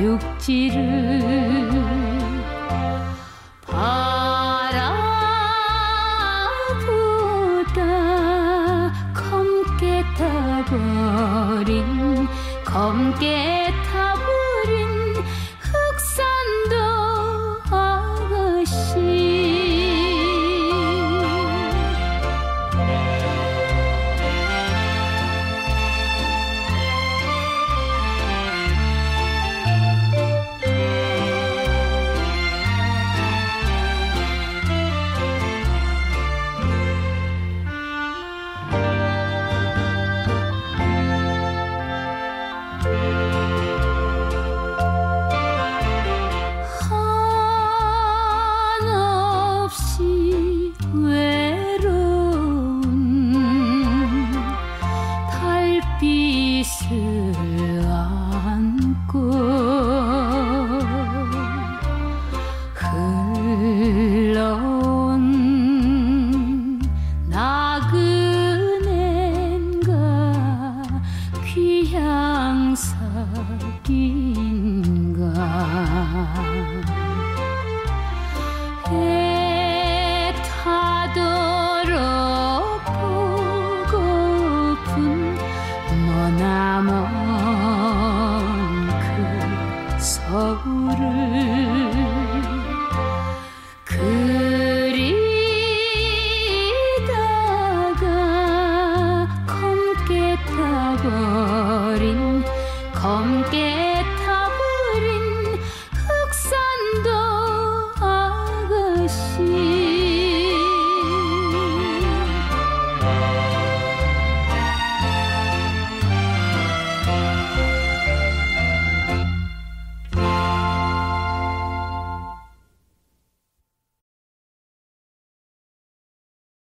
육지를 바라보다 검게 타버린 검게 방석인가? 해타도록 보고픈 머나먼 그 서울을 함께 타버린 흑산도 아가씨.